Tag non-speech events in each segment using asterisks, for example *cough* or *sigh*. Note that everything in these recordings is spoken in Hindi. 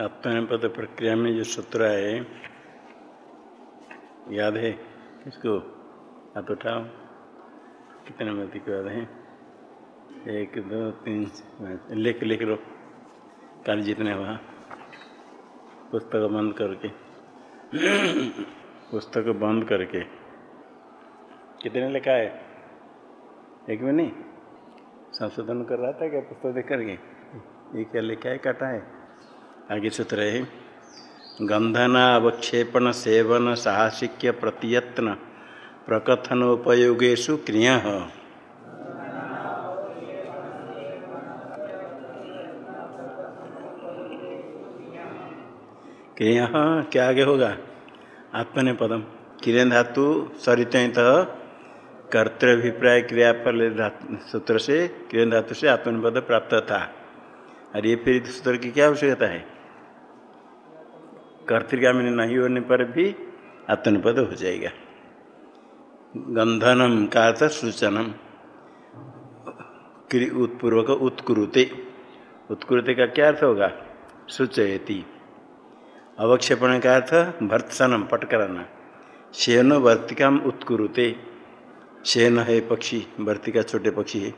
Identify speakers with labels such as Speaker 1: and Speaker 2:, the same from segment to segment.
Speaker 1: आत्मनिपद प्रक्रिया में जो सूत्र है याद है? किसको? हाथ उठाओ। कितने मत के याद है? एक, दो, तीन लिख लिख लो। कल जितने वहाँ पुस्तक बंद करके। पुस्तक बंद करके। कितने लिखा है? एक में नहीं। संशोधन कर रहा था क्या? पुस्तक देख करके। ये क्या लिखा है? काटा है। आगे सूत्र है गंधना, अवक्षेपण, सेवन, साहसिक्य, प्रतियत्न प्रकथन उपयोगेशु क्रिय। क्रिय क्या आगे होगा? आत्मने पदम क्रिय धातु सरित कर्तव्यभिप्राय क्रियाफल सूत्र से क्रिय धातु से आत्मनिपद प्राप्त था। और ये फिर सूत्र की क्या आवश्यकता है? कर्तिकामिनी नहीं होने पर भी आत्मनिपद हो जाएगा। गंधनम का अर्थ सूचनम उत्पूर्वक उत्कुरुते। उत्कुरुते का क्या अर्थ होगा? सूचयती। अवक्षेपण का अर्थ भर्तसनम, पटकराना। शेन वर्तिकाम उत्कुरुते। शेन है पक्षी, वर्तिका छोटे पक्षी है।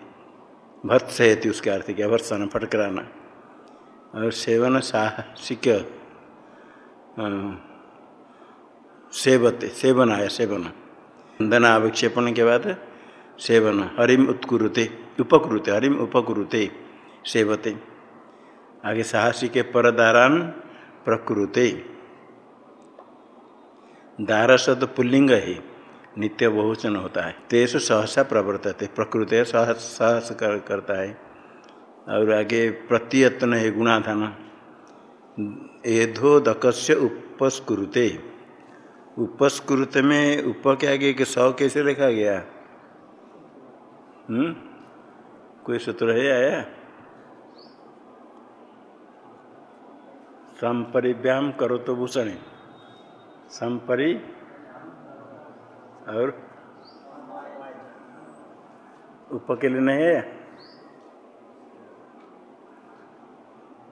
Speaker 1: भर्त सहती उसके अर्थ क्या? भर्तसन पट कराना और सेवन साहसिक सेवते सेवन आया सेवन। वंदना के बाद सेवन हरिम उत्कुरुते उपकुरुते हरिम उपकुरुते सेवते। आगे साहसी के परदारान प्रकृते दारसद पुल्लिंग है नित्य बहुचन होता है। तेसु सहसा प्रवर्तते प्रकृति सहस सहस कर, करता है। और आगे प्रत्यत्न है गुणाधान। एधो से उपस्कुरुते। उपस्कुरुत में उप के आगे के सौ कैसे लिखा गया? हम्म? कोई सूत्र है आया? संपरिव्याम करो तो भूषण। संपरि और उप के लिए नहीं है?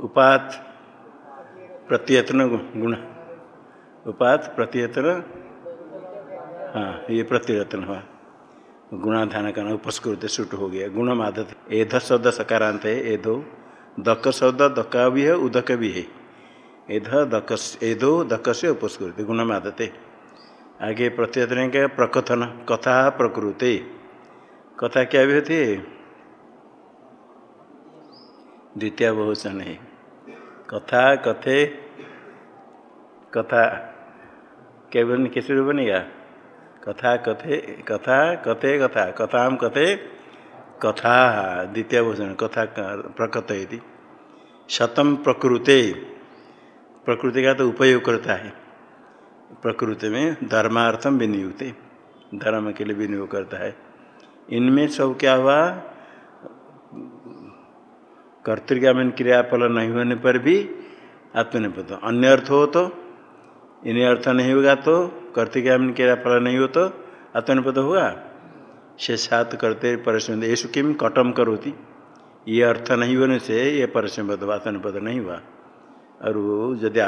Speaker 1: उपात। प्रत्ययत्न गुण। उपात प्रत्ययत्न हाँ ये प्रत्ययत्न हुआ। गुणाधान का उपस्कृत सुट हो गया। गुणम आदत। एध शब्द सकारांत है, एधो। दक शब्द दका भी है, उदक भी है। एध, दक एधो, दक से उपस्कृत गुणम आदत आगे प्रत्ययत्न के प्रकथन। कथा प्रकृति। कथा क्या भी होती है? द्वितीय बहुचन है। कथा, कथे, कथा। बन किस रूप बनेगा कथा, कथे कथा कथे, कथा। कथाम कथे, कथा। द्वितीय भोजन कथा प्रकथ यदि शतम प्रकृते। प्रकृति का तो उपयोग करता है। प्रकृति में धर्मार्थम विनियुक्त। धर्म के लिए विनियोग करता है। इनमें सब क्या हुआ? कर्तृगामीन क्रियाफल नहीं होने पर भी आत्मनिपद अन्य अर्थ हो तो इन्हें अर्थ नहीं होगा तो कर्तृगामीन क्रियाफल नहीं हो तो आत्मनिपद होगा। शेषात करते परिश्रम येषु किम कटम करोती। ये अर्थ नहीं होने से ये परिश्रम आत्मनिपद नहीं हुआ। और वो यदि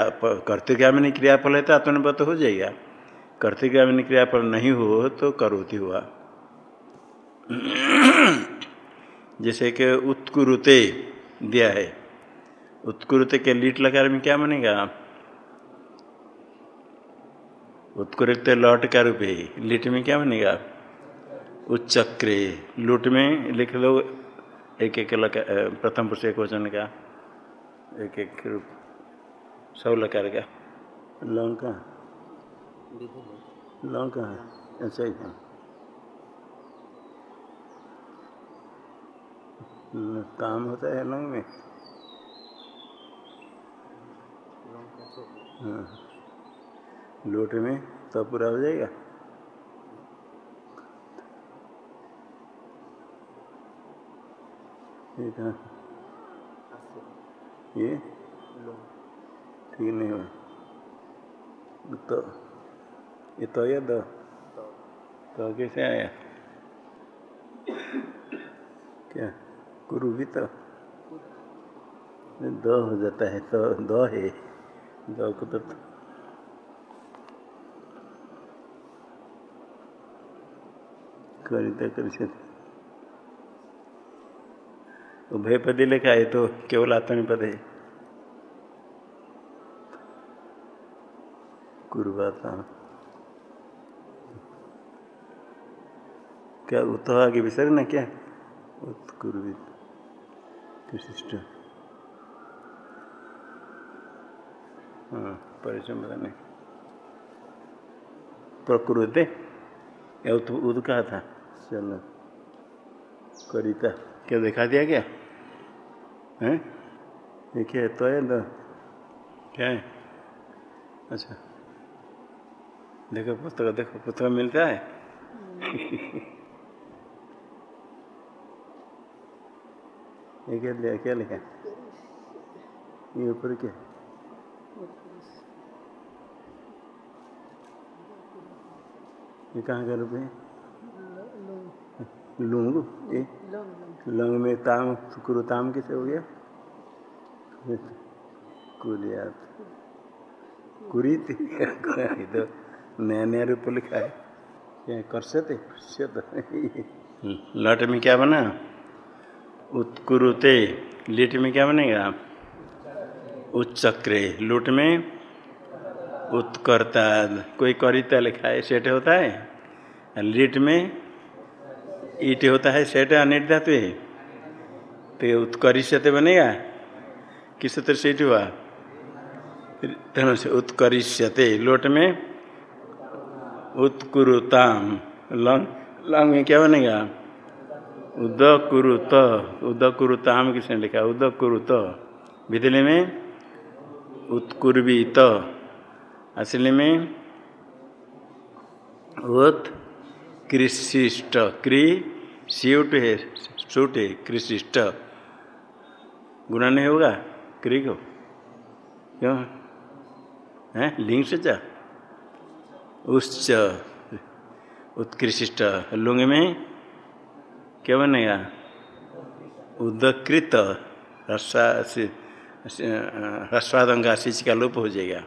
Speaker 1: कर्तृगामिनी क्रियाफल है तो आत्मनिपद हो जाएगा। कर्तृगामिनी क्रियाफल नहीं हो तो करोती हुआ। जैसे कि उत्कुरुते। दिया है। उत्कुरुत के लीट लकार में क्या बनेगा? उत्कुरित लौट का रूप है। लीट में क्या बनेगा? उच्चक्रे। लूट में लिख लो एक एक प्रथम पुरुष एक वचन का। एक एक रूप। सब लकार का। लौका लौका ऐसा ही। काम होता है लंग में। हाँ। लोट में तो पूरा हो जाएगा। ठीक है ये? ठीक नहीं हुआ। तो ये तो या दो। तो कैसे आया? क्या? कुरुवित। दो हो जाता है तो दो है। दो को तो करिता कर उभय पदी लिखा है तो केवल आत्मनिपद है। कुर्बाता क्या उत आगे विसर ना क्या? उत्कुर्वित। विशिष्ट। हाँ परिचय बताने प्रकृति उद कहा था। चलो। करिता। क्या दिखा दिया क्या? है? देखिए तो है तो क्या है? अच्छा। देखो पुस्तक देखो पुस्तक मिलता है? *laughs* क्या लिया क्या लिखा? ये ऊपर क्या ये कहाँ का रूप है? लुंग। लंग में ताम, शुक्र ताम किसे हो गया? कुरियात। कुरीत। तो नया नया रूप लिखा है। क्या कर सकते लट में क्या बना? उत्कुरुते। लिट में क्या बनेगा? उच्चक्रे। लुट में उत्कर्ता। कोई करिता लिखा है, सेठ होता है? लिट में ईट होता है, सेठ अनिट धातु है? तो उत्करिष्यते बनेगा? किस सूत्र से हुआ? धन से लोट में उत्कुरुताम। लंग लंग में क्या बनेगा? उद कुरुत उद कुरुताम किसने लिखा? उद कुरुत विधि में उत्कुर्वित। असली में उत कृषिष्ट। क्री सीट है सूट है, कृषिष्ट। गुणा नहीं होगा? क्री को। क्यों? है? लिंग से चा? उच्च। उत्कृष्ट। लुंग में क्या बनेगा उदकृत ह्रस्वादंगा शिच का लोप हो जाएगा।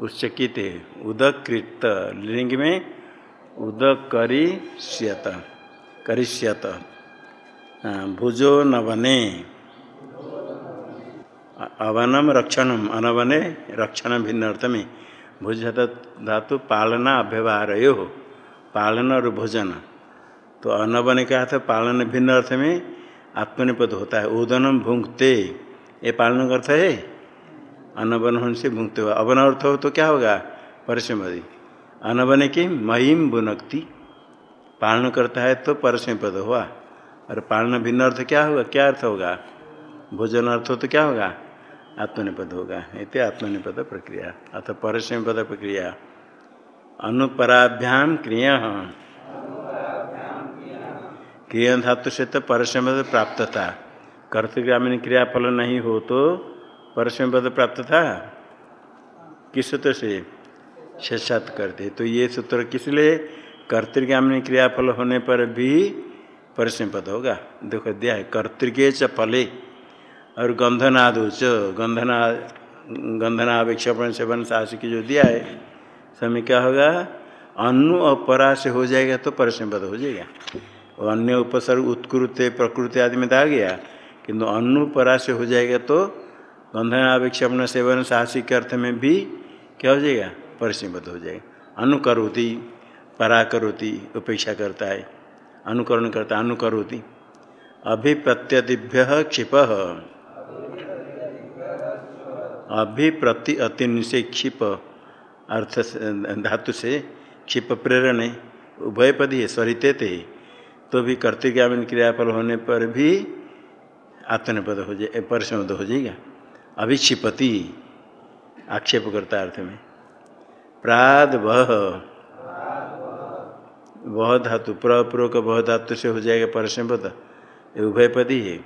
Speaker 1: उच्चकित उदकृत लिंग में उदकरिष्यत, करिष्यत। भुजो न बने। अवनम रक्षणम, अनवने रक्षण भिन्न अर्थ में भुज धातु पालना अव्यवहार हो पालन और भोजन। तो अनवन कहा था, पालन भिन्न अर्थ में आत्मनिपद होता है। उदनम भूंगते, ये पालन अर्थ है? अनवन होने से भूंगते हुआ। अवन अर्थ हो तो क्या होगा? परसमदि अनवन की महिम बुनक्ति पालन करता है तो परसम पद हुआ। और पालन भिन्न अर्थ क्या होगा? क्या अर्थ होगा? भोजन अर्थ हो तो क्या होगा? आत्मनिपद होगा। इतने आत्मनिपद प्रक्रिया अथ परसम पद प्रक्रिया। अनुपराभ्याम क्रिय। क्रिया धातु से तो परसम पद प्राप्त था कर्तग्रामीण क्रियाफल नहीं हो तो परसम पद प्राप्त था किस सूत्र से शेषात करते। तो ये सूत्र किस लिए कर्तृगामिनी क्रियाफल होने पर भी परसम पद होगा। देखो दिया है। कर्तृके च फले। और गंधनादो च, गंधना, गंधनावेक्षपण सेवन साहसी की जो दिया है, समय क्या होगा? अनु और परा से हो जाएगा तो परसम पद हो जाएगा। अन्य उपसर्ग उत्कृत, प्रकृति आदि में तो आ गया किंतु अनुपरा से हो जाएगा तो गंधनावेक्षपण सेवन साहसी के अर्थ में भी क्या हो जाएगा? परिसीमत हो जाएगा। अनुकरोति, पराकरोति उपेक्षा करता है। अनुकरण करता अनुकरोति। अभिप्रत्यदिभ्य क्षिप। अभिप्रति अति से क्षिप। अर्थ धातु से क्षिप प्रेरण। उभयपदी स्वरित थे तो भी कर्तिज्ञापन क्रियाफल होने पर भी आत्मनिपद हो जाए परिसमद हो जाएगा। अभिक्षिपति आक्षेप करता अर्थ में। प्राद वह। वह धातु प्रपूर्वक वह धातु से हो जाएगा परसपद उभयपदी है।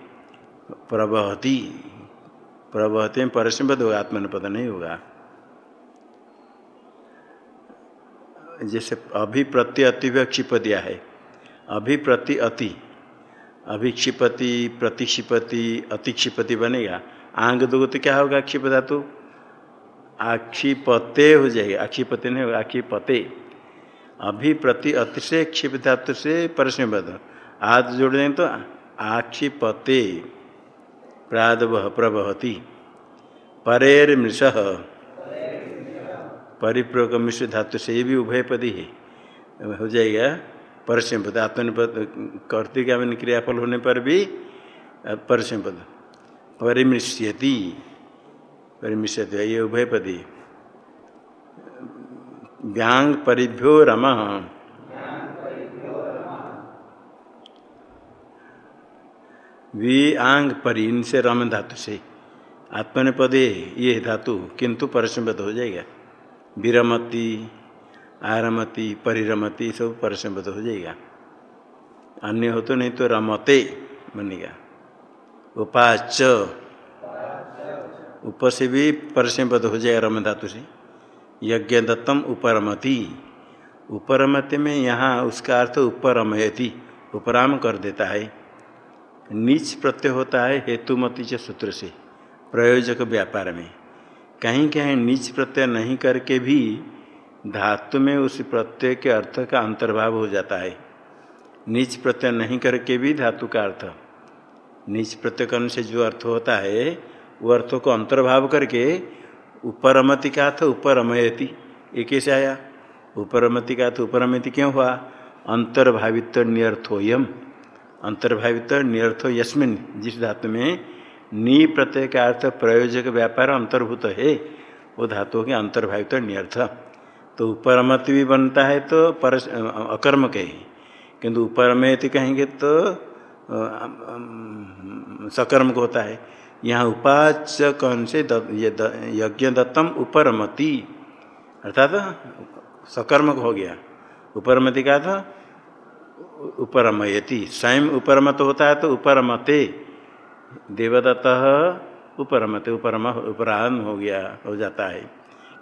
Speaker 1: प्रवहती, प्रवहते में परसपद होगा आत्मनिपद नहीं होगा। जैसे अभी प्रति अति क्षिप है। अभी प्रति अति। अभिक्षिपति, प्रतिक्षिपति, अतिक्षिपति बनेगा। आंग दो तो क्या होगा? आक्षिप धातु। आक्षिपते हो जाएगा। आक्षिपते नहीं होगा, आक्षिपते। अभी प्रति अतिशय क्षिप धातु से परस्मबद्ध आद जोड़ दें तो आक्षिपते। प्रादव, प्रवहती। परेर मृष। परिप्रयोग मिश्र धातु से ये भी उभयपदी है। हो जाएगा परस्म पद आत्मनिपद कर्तिका में क्रियाफल होने पर भी परसम पद। परिमृश्यति परिमिश्यति ये उभयपदी व्यांग परिभ्यो रम। वी आंग परि इनसे रम धातु से। आत्मनिपदे ये धातु, किंतु परसम पद हो जाएगा। विरमती आरमती, परिरमती, सब परस्मबद्ध हो जाएगा। अन्य हो तो नहीं तो रमते, बनेगा। उपाच उप से भी परस्मबद्ध हो जाएगा रम धातु से। यज्ञ दत्तम उपरमति। उपरमति में यहाँ उसका अर्थ उपरमयति, उपराम कर देता है। नीच प्रत्यय होता है हेतुमति च सूत्र से, प्रयोजक व्यापार में। कहीं कहीं नीच प्रत्यय नहीं करके भी धातु में उस प्रत्यय के अर्थ का अंतर्भाव हो जाता है। नीच प्रत्यय नहीं करके भी धातु का अर्थ। नीच प्रत्यय करने से जो अर्थ होता है, वो अर्थों को अंतर्भाव करके उपरमति का अर्थ उपरमयति। ये कैसे आया? उपरमति का अर्थ उपरमति क्यों हुआ? अंतर्भावित नियर्थोयम अंतर्भावित नियर्थो यस्मिन जिस धातु में नी प्रत्यय का अर्थ प्रयोजक व्यापार अंतर्भूत है, वो धातु के अंतर्भावित नियर्थ तो उपरमत भी बनता है तो पर, अकर्म के किंतु उपरमयति कहेंगे तो सकर्म को होता है। यहाँ उपाच कौन से यज्ञ दत्तम उपरमति। अर्थात सकर्मक हो गया। उपरमति का था, उपरमयति। स्वयं उपरमत होता है तो उपरमते। देवदत्त उपरमते, उपरम उपराम हो गया, हो जाता है।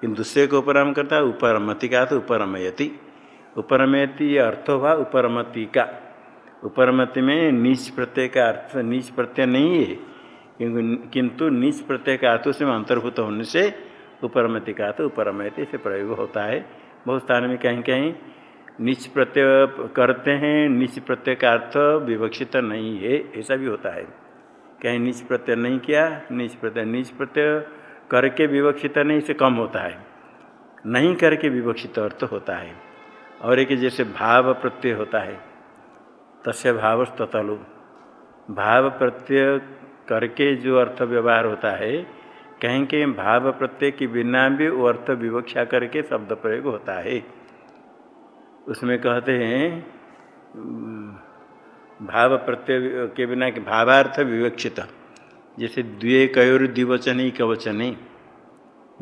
Speaker 1: किंतु दूसरे को उपराम करता है, उपरमति का तो उपरमयति। उपरमयति ये अर्थ हुआ उपरमति का। उपरमति में नीच प्रत्यय का अर्थ, नीच प्रत्यय नहीं है किंतु नीच प्रत्यय का अर्थ उसमें अंतर्भूत होने से उपरमति का तो उपरमयति से प्रयोग होता है। बहुत स्थान में कहीं कहीं निच प्रत्यय करते हैं, निच प्रत्यय का अर्थ विवक्षित नहीं है, ऐसा भी होता है। कहीं निच प्रत्यय नहीं किया, निच प्रत्यय निच प्रत्यय करके विवक्षित नहीं से कम होता है। नहीं करके विवक्षित अर्थ होता है। और एक जैसे भाव प्रत्यय होता है, तस्य भाव ततलु भाव प्रत्यय करके जो अर्थ व्यवहार होता है, कहीं कहीं भाव प्रत्यय के बिना भी वो अर्थ विवक्षा करके शब्द प्रयोग होता है। उसमें कहते हैं, भाव प्रत्यय के बिना के भावार्थ विवक्षित। जैसे द्वे कयोर द्विवचन ही कवचन,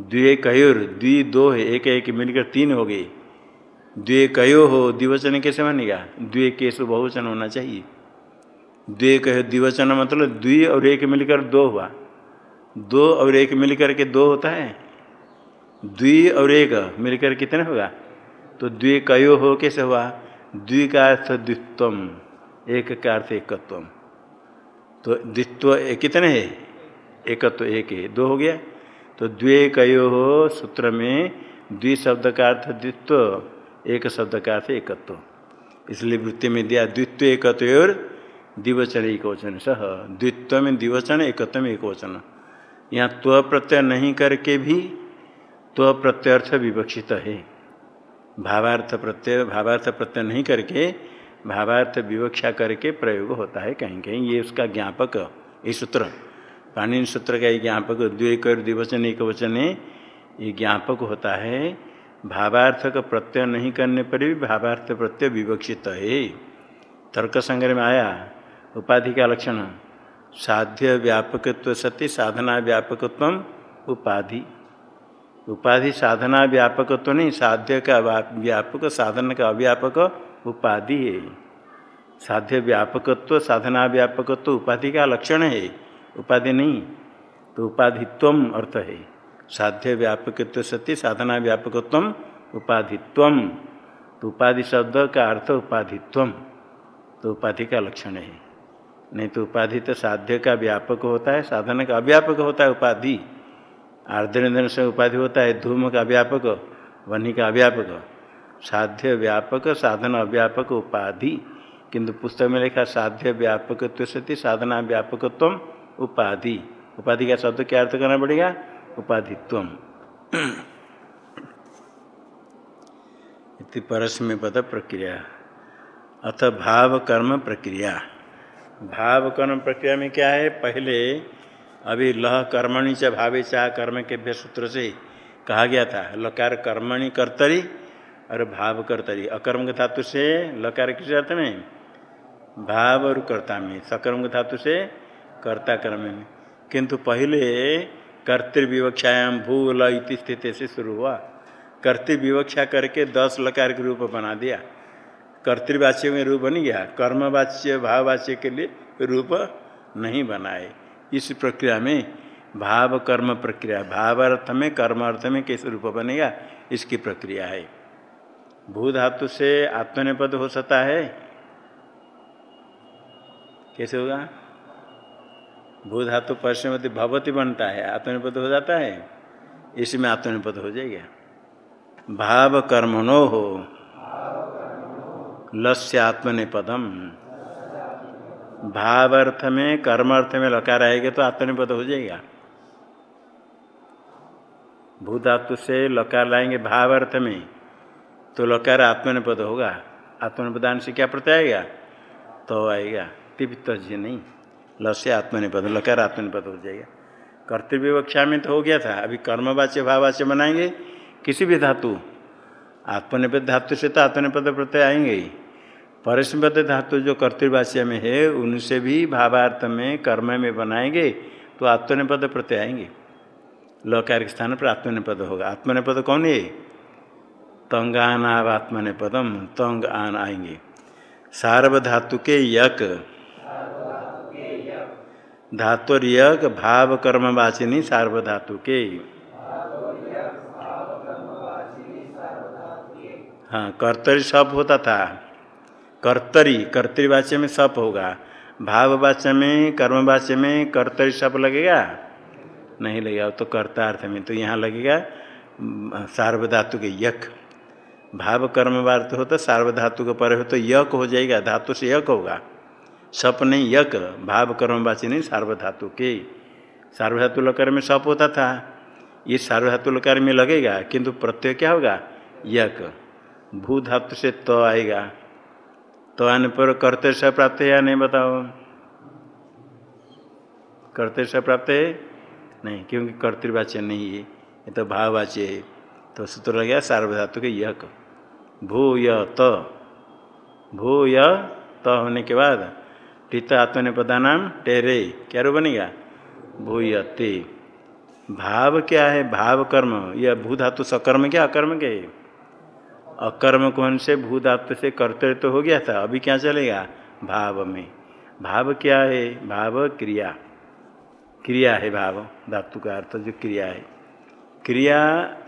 Speaker 1: द्वे कयोर, द्वि दो है, एक एक मिलकर तीन हो गए। द्वे कयो हो, द्विवचन कैसे बनेगा? द्वे केस बहुवचन होना चाहिए। द्वे कहो द्विवचन मतलब द्वि और एक मिलकर दो हुआ। दो और एक मिलकर के दो होता है। द्वि और एक मिलकर कितने होगा? तो द्वि कयो हो कैसे हुआ? द्वि का अर्थ द्वित्वम एक का अर्थ एकत्व तो द्वित्व कितने है। एकत्व एक है, दो हो गया। तो द्वे कयो हो सूत्र में द्वि शब्द का अर्थ द्वित्व, एक शब्द का अर्थ एकत्व। इसलिए वृत्ति में दिया द्वित्व एकत्व और द्विवचन एक वचन सह। द्वित्व में द्विवचन, एकत्व में एक वचन यहाँ त्व प्रत्यय नहीं करके भी त्व प्रत्यर्थ विवक्षित है। भावार्थ प्रत्यय भावार्थ प्रत्यय नहीं करके भावार्थ विवक्षा करके प्रयोग होता है कहीं कहीं। ये उसका ज्ञापक, ये सूत्र, पाणिनि सूत्र का ये ज्ञापक द्विक और द्विवचन एक वचन ये ज्ञापक होता है। भावार्थ का प्रत्यय नहीं करने पर भी भावार्थ प्रत्यय विवक्षित है। तर्क संग्रह में आया, उपाधि का लक्षण, साध्य व्यापकत्व सत्य साधना व्यापकत्व उपाधि। उपाधि साधना व्यापक तो नहीं, साध्य का व्यापक साधन का अव्यापक उपाधि है। साध्य व्यापकत्व, साधना व्यापकत्व, उपाधि का लक्षण है। उपाधि नहीं तो उपाधित्व अर्थ है। साध्य व्यापकत्व सत्य, साधना व्यापकत्व उपाधित्व तो उपाधि शब्द का अर्थ उपाधित्व तो उपाधि का लक्षण है। नहीं तो उपाधि तो साध्य का व्यापक होता है, साधन का अव्यापक होता है उपाधि। आर्द्रन से उपाधि होता है, धूम का व्यापक वन्नी का अव्यापक। साध्य व्यापक, साधन अव्यापक उपाधि। किंतु पुस्तक में लिखा साध्य व्यापक सती साधना व्यापकत्व उपाधि। उपाधि का शब्द क्या अर्थ करना पड़ेगा? उपाधित्व। इति परस्मय पद प्रक्रिया। अथ भाव कर्म प्रक्रिया। भाव कर्म प्रक्रिया में क्या है? पहले अभी लह कर्मणि च भावे चाह कर्म के सूत्र से कहा गया था। लकार कर्मणि कर्तरी और भाव कर्तरी अकर्म धातु से लकार किस अर्थ में भाव और कर्ता में। सकर्म धातु से कर्ता कर्म में। किंतु पहले कर्तृविवक्षायाम भू ल इति स्थिति से शुरू हुआ। कर्तृविवक्षा करके दस लकार के रूप बना दिया। कर्तृवाच्य में रूप बन गया। कर्मवाच्य, भाववाच्य के लिए रूप नहीं बनाए। इस प्रक्रिया में भाव कर्म प्रक्रिया। भाव अर्थ में कर्म अर्थ में कैसे रूप बनेगा? इसकी प्रक्रिया है। भू धातु से आत्मनिपद हो सकता है। कैसे होगा? भू धातु परिश्रमति भवती बनता है आत्मनिपद हो जाता है। इसमें आत्मनिपद हो जाएगा। भाव कर्मणो हो। लस्य आत्मनिपदम भाव अर्थ में कर्म अर्थ में लकार आएगा तो आत्मनिपद हो जाएगा। भू धातु से लकार लाएँगे भाव अर्थ में। तो लकार आत्मनिपद होगा। आत्मनिपदान से क्या प्रत्यय आएगा? तो आएगा। तिप्त जी नहीं। लस्य आत्मनिपद लकार आत्मनिपद हो जाएगा। कर्तव्य विवक्षा में तो हो गया था। अभी कर्मवाच्य भाववाच्य बनाएँगे। किसी भी धातु। आत्मनिपद धातु से तो आत्मनिपद प्रत्यय आएँगे ही। परस्मृत धातु जो कर्तृवाच्य में है, उनसे भी भावार्थ में, कर्म में बनाएँगे तो आत्मनिपद प्रत्यय आएँगे। लौकार के स्थान पर आत्मनिपद होगा। आत्मनिपद कौन है? तंगानाव पदम तंग आन आएँगे। सार्वधातु के यक। धातु यक भाव कर्मवाचिनी सार्वधातु के हाँ कर्तरी सप होता था। कर्तरी कर्तरीवाच्य में सप होगा। भाववाच्य में कर्मवाच्य में कर्तरी सप लगेगा? नहीं लगेगा तो कर्तार्थ में तो यहाँ लगेगा सार्वधातु के यक। भाव कर्म कर्मवार्थ हो तो सार्वधातु के पर हो तो यक हो जाएगा, धातु से यक होगा। सप नहीं, यक, भाव कर्मवाची नहीं, सार्वधातु के। सार्वधातु लकार में सप होता था। ये सार्वधातु लकार में लगेगा, किंतु प्रत्यय क्या होगा? यक। भू धातु से तो आएगा। तो आने पर करते से प्राप्त या नहीं बताओ? करते से प्राप्त है? नहीं, क्योंकि कर्तृवाच्य नहीं है, ये तो भाववाच्य है। तो सूत्र लग गया सार्वधातु के यक। भू य त भू य त होने के बाद टित आत्मनिपदा नाम टेरे। क्या रो बनेगा? भूयते। भाव क्या है? भाव कर्म। यह भू धातु सकर्म क्या? अकर्म के। अकर्म कौन से भू धातु से कर्तव्य तो हो गया था। अभी क्या चलेगा? भाव में। भाव क्या है? भाव क्रिया। क्रिया है भाव। धातु का अर्थ जो क्रिया है। क्रिया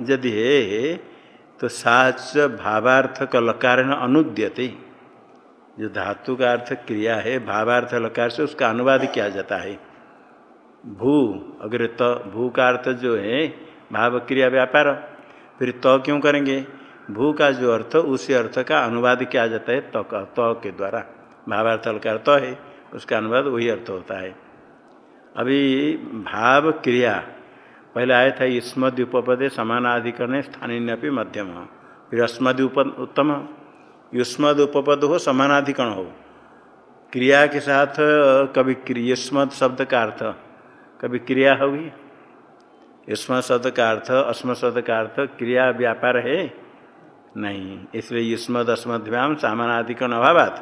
Speaker 1: यदि है तो साच भावार्थ का लकार अनुद्यते। जो धातु का अर्थ क्रिया है, भावार्थ लकार से उसका अनुवाद किया जाता है। भू, अगर त, भू का अर्थ जो है, भाव क्रिया व्यापार, फिर त तो क्यों करेंगे? भू का जो अर्थ, उसी अर्थ का अनुवाद किया जाता है तो का तो के द्वारा। भावार्थ का अर्थ है, उसका अनुवाद वही अर्थ होता है। अभी भाव क्रिया पहले आया था युष्मद उपपदे, समानाधिकरण स्थानीय मध्यम फिर अस्मद उत्तम युष्मद उपपद हो, समानाधिकरण हो। क्रिया के साथ, कभी युष्मद शब्द का अर्थ, कभी क्रिया होगी? युष्म शब्द का अर्थ अस्म शब्द का अर्थ, क्रिया व्यापार है? नहीं। इसलिए युष्मद अस्मद्भ्याम सामानाधिकरण अभावात।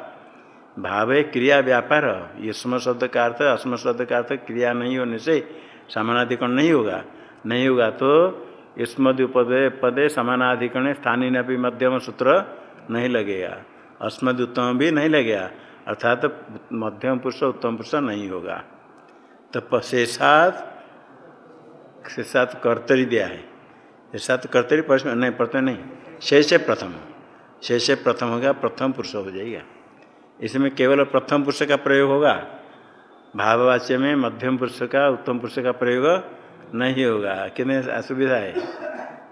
Speaker 1: भाव है क्रिया व्यापार। युष्म शब्द का अर्थ अस्म शब्द का अर्थ, क्रिया नहीं होने से समानाधिकरण नहीं होगा। नहीं होगा तो युष्मद उपदे, पदे समानाधिकरण स्थानीय भी मध्यम सूत्र नहीं लगेगा। अस्मद उत्तम भी नहीं लगेगा। अर्थात तो मध्यम पुरुष, उत्तम पुरुष नहीं होगा। तो शेषात शेषात कर्तरी दिया है। शेषात कर्तरी नहीं प्रत्यय नहीं। शेष प्रथम। शेष प्रथम होगा, प्रथम पुरुष हो जाएगा। इसमें केवल प्रथम पुरुष का प्रयोग होगा। भाववाच्य में मध्यम पुरुष का, उत्तम पुरुष का प्रयोग नहीं होगा। कितने असुविधा है?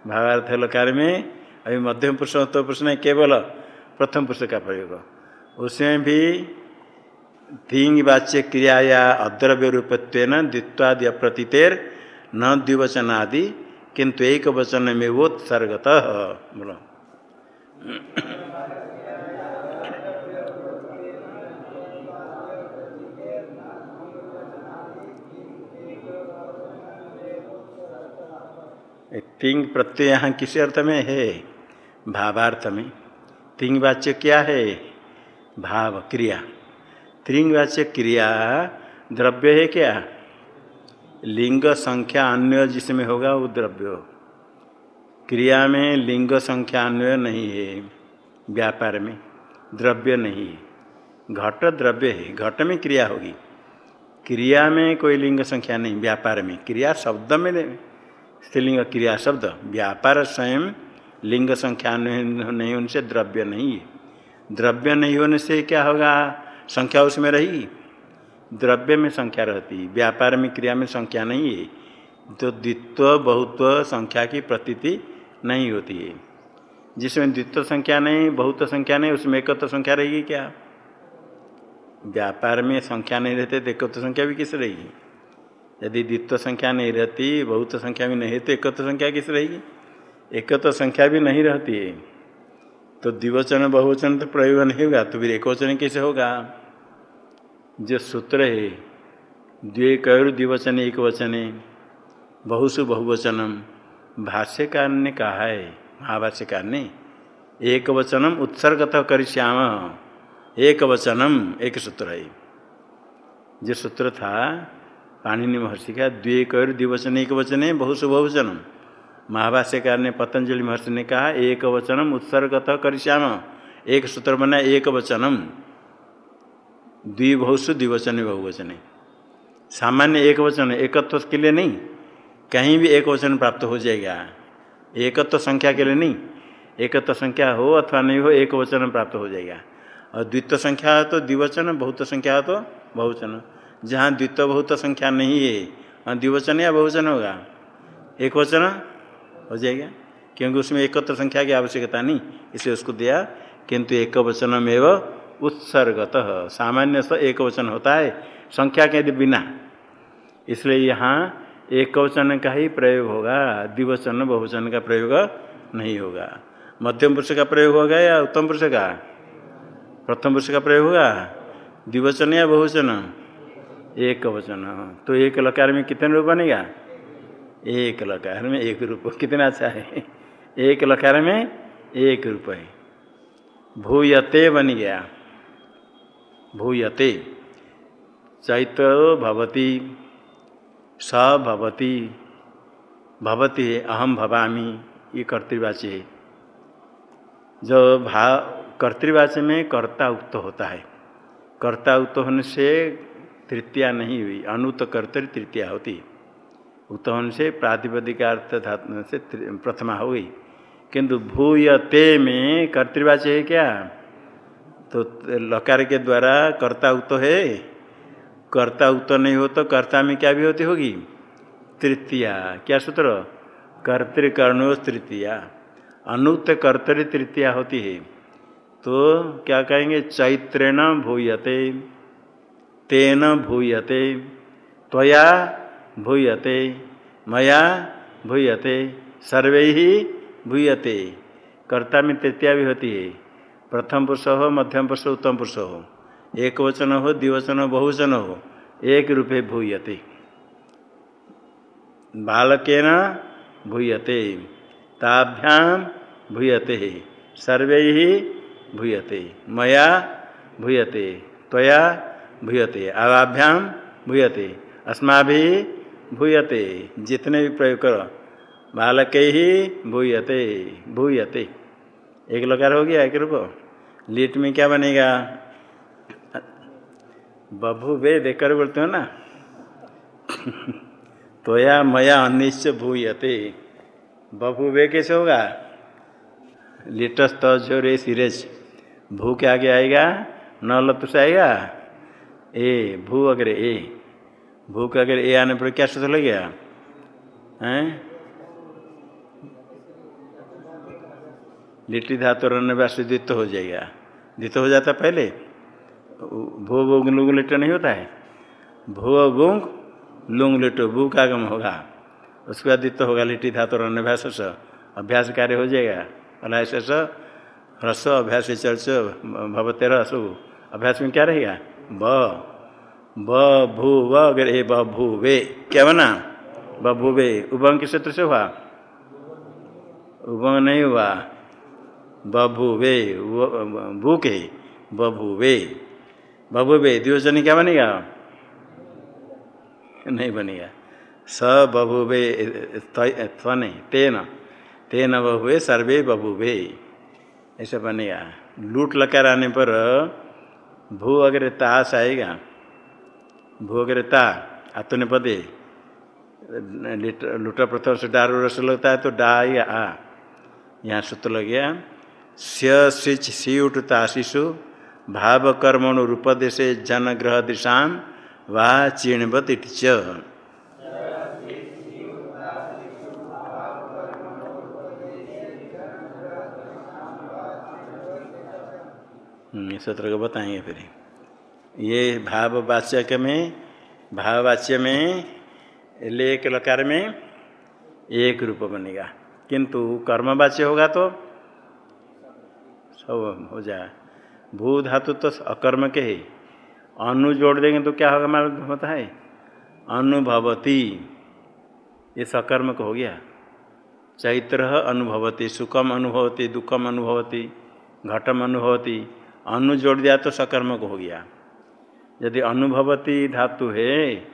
Speaker 1: भावार्थ लकार में। अभी मध्यम पुरुष उत्तम पुरुष नहीं केवल प्रथम पुरुष का प्रयोग। उसमें भी तीन वाच्य क्रिया या अद्रव्य रूपत्व द्वित्वादि अप्रतीतेर न द्विवचन आदि किंतु एक वचन में वो सर्गत। बोलो। तिंग प्रत्यय यहाँ किसी अर्थ में है? भावार्थ में तिंग वाच्य क्या है? भाव क्रिया त्रिंग वाच्य क्रिया द्रव्य है क्या? लिंग संख्या अन्य जिसमें होगा वो द्रव्य। क्रिया में लिंग संख्या अन्य नहीं है। व्यापार में द्रव्य नहीं है। घट द्रव्य है। घट में क्रिया होगी। क्रिया में कोई लिंग संख्या नहीं। व्यापार में। क्रिया शब्द में स्त्रीलिंग क्रिया शब्द, व्यापार स्वयं, लिंग संख्या नहीं उनसे द्रव्य नहीं है। द्रव्य नहीं होने से क्या होगा? संख्या उसमें रहेगी द्रव्य में संख्या रहती, व्यापार में, क्रिया में संख्या नहीं है। तो द्वित्व, बहुत्व संख्या की प्रतीति नहीं होती है। जिसमें द्वित्व संख्या नहीं बहुत संख्या नहीं, उसमें एकत्व संख्या रहेगी क्या? व्यापार में संख्या नहीं रहते तो एकत्व संख्या भी किस रहेगी? यदि द्वित्व संख्या नहीं रहती, बहुत संख्या भी नहीं है तो एकत्व संख्या किस रहेगी? एकत्व संख्या भी नहीं रहती है। तो द्विवचन बहुवचन तो प्रयोग नहीं होगा तो फिर एक वचन कैसे होगा? जो सूत्र है द्वे कौर द्विवचन एक वचन बहुसु बहुवचनम, भाष्यकार ने कहा है, महाभाष्यकार ने एक वचनम उत्सर्गत कर श्याम एक वचनम एक सूत्र है। जो सूत्र था पाणिनि महर्षि का द्वे कौर द्विवचन एक वचन है बहुसु बहुवचनम महाभाष्यकार ने पतंजलि महर्षि ने कहा एक वचनम उत्सर्गत श्याम एक सूत्र बना एक वचनम द्विभुसु द्विवचन बहुवचन। सामान्य एक वचन एकत्व के लिए नहीं, कहीं भी एक वचन प्राप्त हो जाएगा। एकत्व संख्या के लिए नहीं, एकत्व संख्या हो अथवा नहीं हो एक वचन प्राप्त हो जाएगा। और द्वित्व संख्या हो तो द्विवचन बहुत संख्या हो तो बहुवचन। जहाँ द्वित्व बहुत संख्या नहीं है द्विवचन या बहुवचन होगा? एक वचन हो जाएगा, क्योंकि उसमें एकत्र संख्या की आवश्यकता नहीं, इसलिए उसको दिया, किंतु एक वचन में उत्सर्गत। सामान्य से एक वचन होता है, संख्या के बिना। इसलिए यहाँ एक वचन का ही प्रयोग होगा, द्विवचन बहुवचन का प्रयोग नहीं होगा। मध्यम पुरुष का प्रयोग होगा या उत्तम पुरुष का? प्रथम पुरुष का प्रयोग होगा? द्विवचन या बहुवचन? एक वचन तो एक लकार में कितने रूप बनेगा? एक लकार में एक रूप। कितना अच्छा है। एक लकार में एक रूप है। भूयते बन गया। भूयते। चैत्र भवती, स भवती भवती अहम भवामी। ये कर्तृवाच्य है। जो भा कर्तृवाच्य में कर्ता उक्त होता है। कर्ता उक्त होने से तृतीया नहीं हुई अनुत कर्तरी तृतीया होती होने से प्रातिपदिकार्थ धातु से प्रथमा हो गई। किंतु भूयते में कर्तृवाच्य है क्या? तो लकार के द्वारा कर्ता उत है, कर्ता उत नहीं हो तो कर्ता में क्या भी होती होगी? तृतीया। क्या सूत्र? कर्तृकर्णो तृतीया। अनुत कर्तरी तृतीया होती है। तो क्या कहेंगे? चैत्रेण भूयते। तेन भूयते, त्वया भूयते, मया भूयते, सर्वे ही भूयते। कर्ता में तृतीया भी होती है प्रथम पुरुष हो, मध्यम पुरुष उत्तम पुरुष हो। एक वचन हो, द्विवचन हो, बहुवचन हो, एक रूपे भूयते। बालकेन भूयते ताभ्याम भूयते, सर्वे ही भूयते, मया भूयते, त्वया भूयते। आवाभ्याम भूयते। अस्मा भी भूयते। जितने भी प्रयोग करो, बालक ही भूयते भूयते। एक लकार हो गया एक रूप। लीट में क्या बनेगा? बभु वे देकर बोलते हो ना? *laughs* तोया मया अनिश्च भूयते। बभु वे कैसे होगा? लिटस तजोरे सिरेज। भू के आगे आएगा न लत से आएगा? ए, भू अगर ए। भू का अगर ए आने पर क्या सूत्र लग गया? हैं? लिट्टी धातु रहने रन्नव्यास द्वित्व हो जाएगा। द्वित्व हो जाता पहले? भू बुंग लुंग, लिट्ट नहीं होता है? भू बुंग लुंग, लिट्टो भू का गम होगा। उसके बाद द्वित्व होगा लिट्टी धातु रन्नव्यास अभ्यास कार्य हो जाएगा। अलाय से। ह्रस्व अभ्यास, चर्च, भवते रसु अभ्यास में क्या रहेगा? ब ब, भू, व, अगर ए, ब वे, क्या बना? बभू वे, उभंग किस सूत्र से हुआ? उभंग नहीं हुआ। बभू वे भू के बभू वे बभू वे, द्विवचन क्या बनेगा? नहीं बनेगा। स बभुवे नहीं तेन तेन बहुवे सर्वे बभुवे ऐसा बनेगा। लूट लकार आने पर भू अगर तास आएगा, भू अगर ता आतुने पदे लुटा प्रथम से डार रस लगता है तो डा आएगा आ। यहाँ सूत्र लग गया स्विच सी उठ ताशिशु भाव कर्मणु रूपदेशे जनग्रह दिशाम वाह चीणवत च सूत्र को बताएँगे फिर। ये भाव वाच्य में, भाववाच्य में लेक लकार में एक रूप बनेगा। किंतु कर्मवाच्य होगा तो सब हो जाए भू धातु तो अकर्म के ही। अनु जोड़ देंगे तो क्या होगा मालूम होता है? अनुभवती। ये सकर्म सकर्मक हो गया। चैत्र अनुभवती, सुखम अनुभवती, दुखम अनुभवती, घटम अनुभवती। अनु जोड़ दिया तो सकर्मक हो गया। यदि अनुभवती धातु है,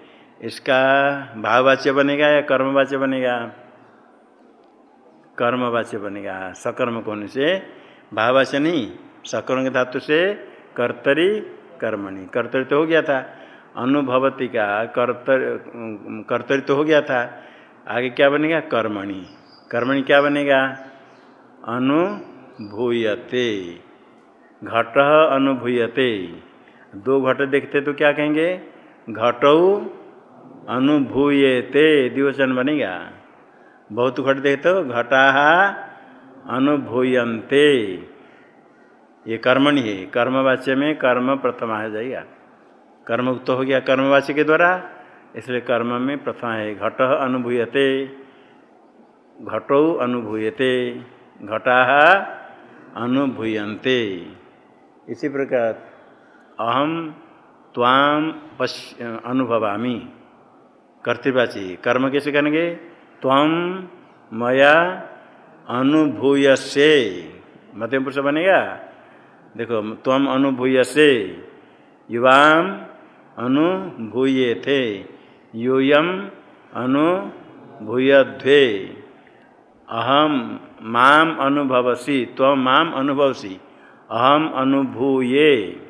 Speaker 1: इसका भाववाच्य बनेगा या कर्मवाच्य बनेगा? कर्मवाच्य बनेगा। सकर्मक होने से भाववाच्य नहीं सकर्म के धातु से कर्तरी कर्मणि। कर्तरी तो हो गया था। अनुभवती का कर्तर, कर्तरी तो हो गया था। आगे क्या बनेगा? कर्मणि। कर्मणि क्या बनेगा? अनुभूयते। घट अनुभूयते। दो घट देखते तो क्या कहेंगे? घटौ अनुभूयते। दिवचन बनेगा। बहुत घट देखते हो, घटा अनुभूयते ये कर्मणि है। कर्मवाच्य में कर्म प्रथमा आ जाएगा। कर्म उक्त हो गया कर्मवाच्य के द्वारा, इसलिए कर्म में प्रथमा है। घट अनुभूयते। घटौ अनुभूयते। घटा अनुभूयते इसी प्रकार अहम त्वाम पश्य, अनुभवामी। कर्तृवाची, कर्म कैसे करेंगे? त्वम मया अनुभूय से मध्यम पुरुष बनेगा? देखो त्वम अनुभूय से युवाम अनुभूये थे यूयम अनुभूयध्वे। अहम माम अनुभवसी त्वम माम अनुभवसी। अहम अनुभूये।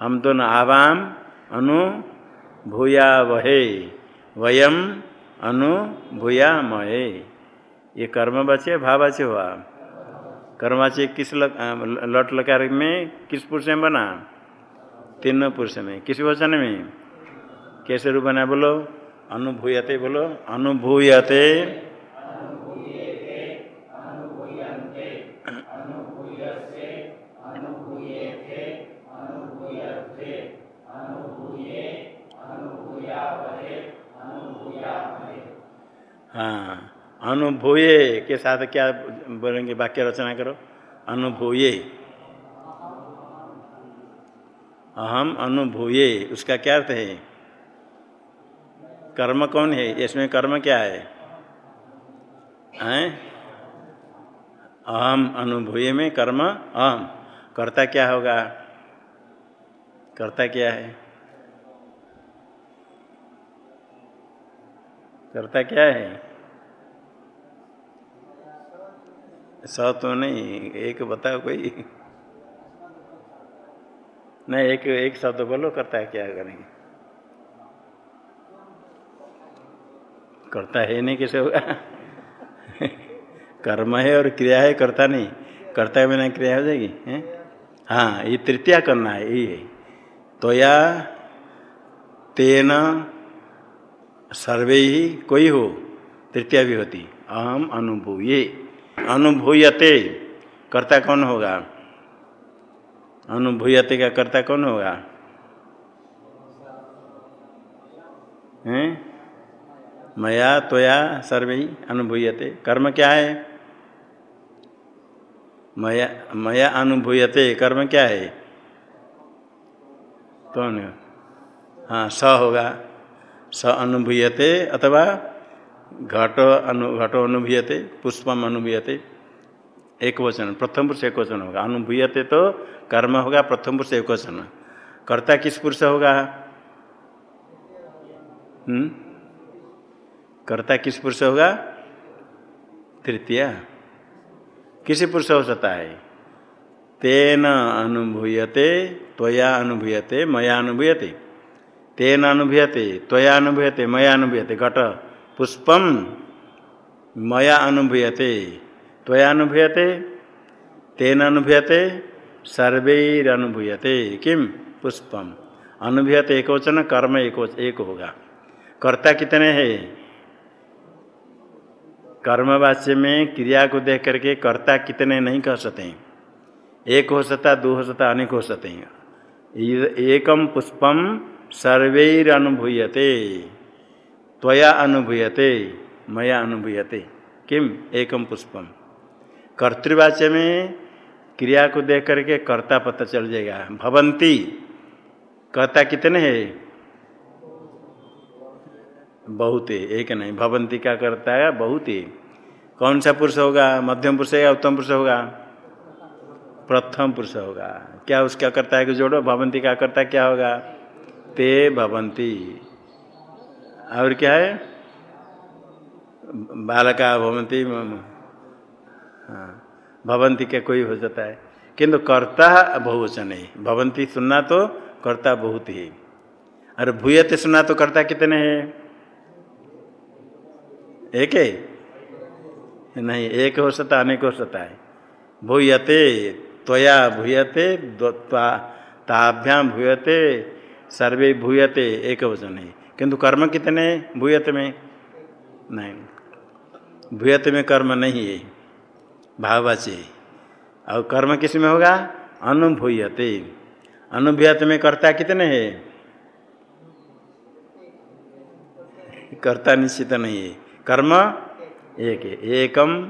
Speaker 1: हम तो दोनों आवाम अनुभूया वहे वयम अनुभूया महे ये कर्म कर्मवाच्य भाववाच्य हुआ। कर्मवाच्य किस लक, लट लकार में किस पुरुष में बना? तीनों पुरुष में। किस वचन में? कैसे रूप बना बोलो? अनुभूयते बोलो। अनुभूयते हाँ अनुभूये के साथ क्या बोलेंगे? वाक्य रचना करो। अनुभूये। अहम अनुभूये। उसका क्या अर्थ है? कर्म कौन है? इसमें कर्म क्या है? हैं? अहम अनुभूय में कर्म अहम। कर्ता क्या होगा? कर्ता क्या है? कर्ता क्या है? स तो नहीं, एक बताओ कोई। नहीं, एक एक शब्द बोलो, करता है क्या करेंगे? करता है नहीं कैसे होगा कर्म है और क्रिया है, करता नहीं। करता है बिना क्रिया हो जाएगी, है? हाँ ये तृतीया करना है है। तो या तेन सर्वे ही कोई हो, तृतीय भी होती, अहम अनुभूये। अनुभूयते, कर्ता कौन होगा? अनुभूयते का कर्ता कौन होगा? हैं? मया, त्वया, सर्वे अनुभूयते। कर्म क्या है? मया मया अनुभूयते, कर्म क्या है? कौन? हाँ स होगा। स अनुभूयते अथवा घट अनु, घटो अनुभूयते, पुष्पम अनुभूयते एक वचन प्रथम पुरुष एक वचन होगा। अनुभूयते तो कर्म होगा, प्रथम पुरुष एक वचन कर्ता किस पुरुष होगा? हम्म? कर्ता किस पुरुष होगा? तृतीय। किसी पुरुष हो सकता है? तेन अनुभूयते, त्वया अनुभूयते, मया अनुभूयते। तेन अनुभूयते, त्वया अनुभूयते, मया अनुभूयते। घट। पुष्पम मया अनुभूयते, त्वया अनुभूयते, तेन अनुभूयते, सर्वैरनुभूयते। किम पुष्पम अनुभूयते एक वचन कर्म एक एक होगा। कर्ता कितने हैं? कर्मवाच्य में क्रिया को देख करके कर्ता कितने नहीं कह सकते। हैं एक हो सकता, दो हो सकता, अनेक हो सकते हैं। एकम पुष्पम सर्वैर अनुभूयते त्वया अनुभूयते, मया अनुभूयते। किम? एकम पुष्पम। कर्तृवाच्य में क्रिया को देख करके कर्ता पता चल जाएगा। भवंती कर्ता कितने है? बहुत। है एक नहीं। भवंती का करता है, बहुत। ही कौन सा पुरुष होगा? मध्यम पुरुष या उत्तम पुरुष होगा? प्रथम पुरुष होगा। क्या उसका करता है कि जोड़ो? भवंती का कर्ता क्या होगा? ते भवंती और क्या है? बालका भवंती हाँ भवंती के कोई हो जाता है। किंतु कर्ता बहुवचन है। भवंती सुनना तो कर्ता बहुत ही। और भूयते सुनना तो कर्ता कितने हैं? एक है? नहीं, एक हो सकता, अनेक हो सकता है। भूयते, त्वया भूयते ताभ्याम भूयते, सर्वे भूयते, एक वचन है। किंतु कर्म कितने भूयत में? नहीं। भूयत में कर्म नहीं है। भाववाची और कर्म किसमें होगा? अनुभूयते। अनुभूयत में कर्ता कितने है? कर्ता निश्चित नहीं है। कर्म एक एकम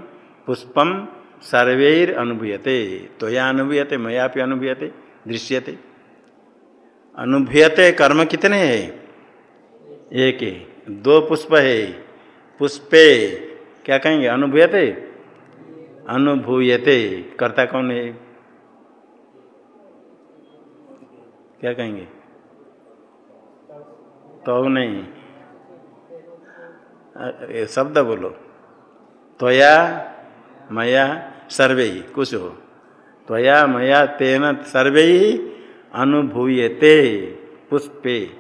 Speaker 1: पुष्पम सर्वैर अनुभूयते। तो या अनुभूयते, मया भी अनुभूयते, दृश्यते। अनुभूयते कर्म कितने है? एक है, दो पुष्प है। पुष्पे, क्या कहेंगे? अनुभूयते? अनुभूयते। कर्ता कौन है? क्या कहेंगे? तो नहीं। शब्द बोलो। त्वया मया सर्वे ही, कुछ हो। त्वया मया तेन सर्वे ही अनुभूयते। पुष्पे।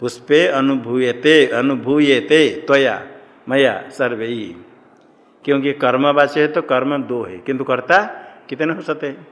Speaker 1: पुष्पे अनुभूयते अनुभूयते त्वया, मया सर्वे। ही क्योंकि कर्मवाच्य है तो कर्म दो है। किंतु कर्ता कितने हो सकते हैं?